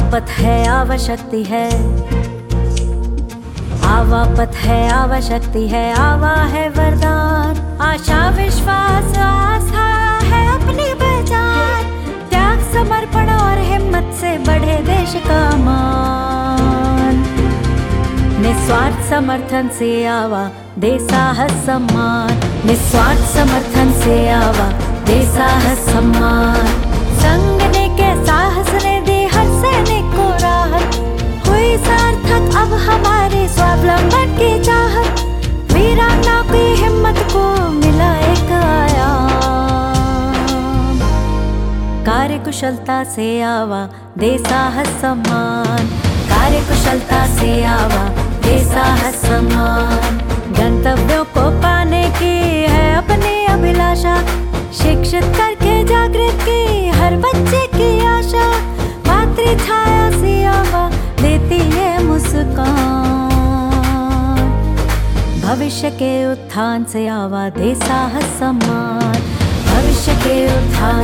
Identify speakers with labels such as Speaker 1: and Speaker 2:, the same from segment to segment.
Speaker 1: पथ है आवा शक्ति है। आवापत है आवा शक्ति है, आवा है वरदान। आशा, विश्वास, आस्था है अपनी पहचान। त्याग, समर्पण और हिम्मत से बढ़े देश का मान। निस्वार्थ समर्थन से आवा, दे साहस सम्मान। निस्वार्थ समर्थन से आवा, दे साहस सम्मान। कार्य कुशलता से आवा, दे साहस सम्मान। कार्य कुशलता से आवा, दे साहस सम्मान। गंतव्यों को पाने की है अपनी अभिलाषा। शिक्षित करके, जागृत की हर बच्चे की आशा। मातृ छाया से आवा, देती है मुस्कान। भविष्य के उत्थान से आवा, दे साहस सम्मान। भविष्य के उत्थान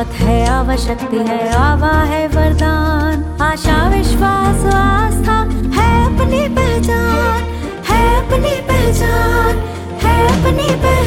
Speaker 1: आफत है आवशक्ति है, आवा है वरदान। आशा, विश्वास, आस्था है अपनी पहचान, है अपनी पहचान, है अपनी पहचान।